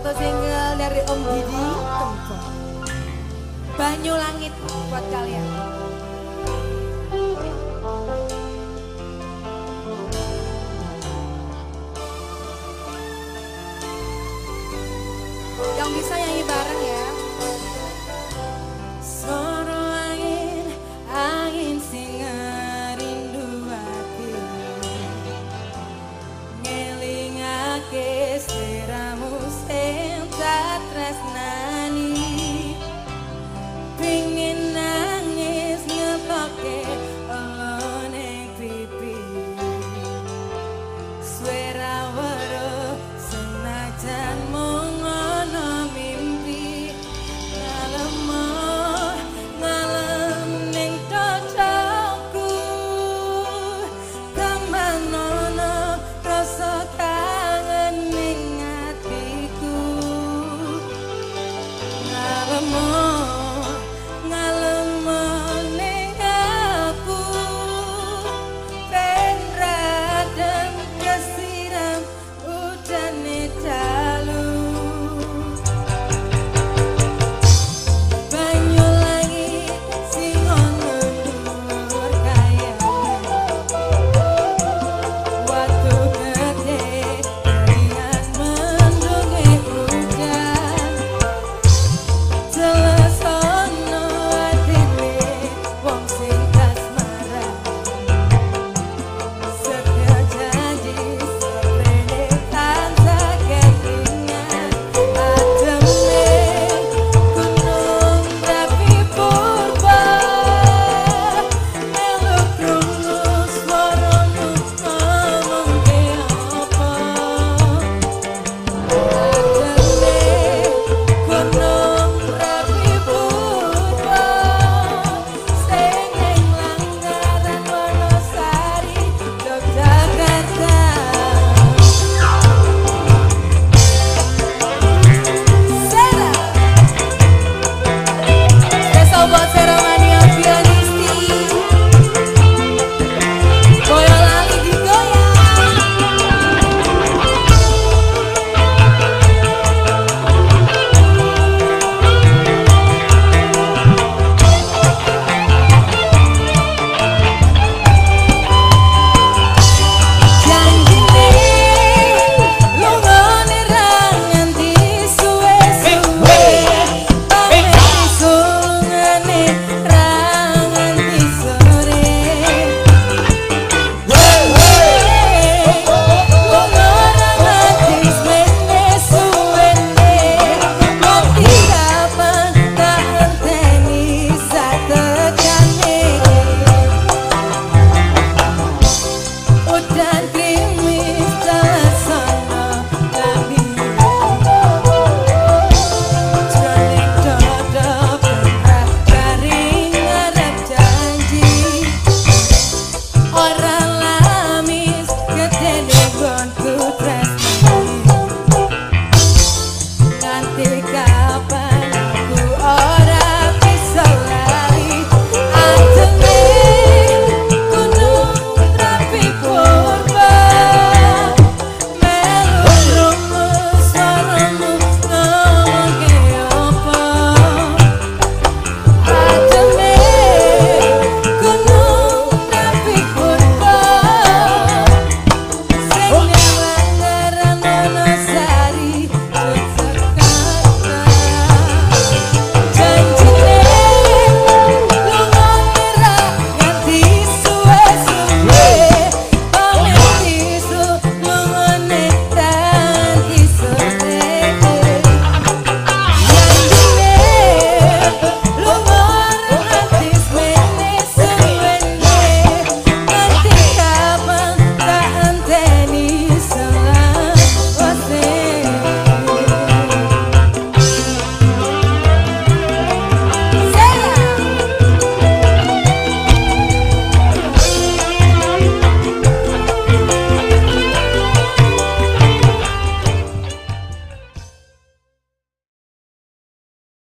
Satu single dari Om Didi Tempo. Banyu Langit buat kalian. Yang bisa nyanyi bareng ya.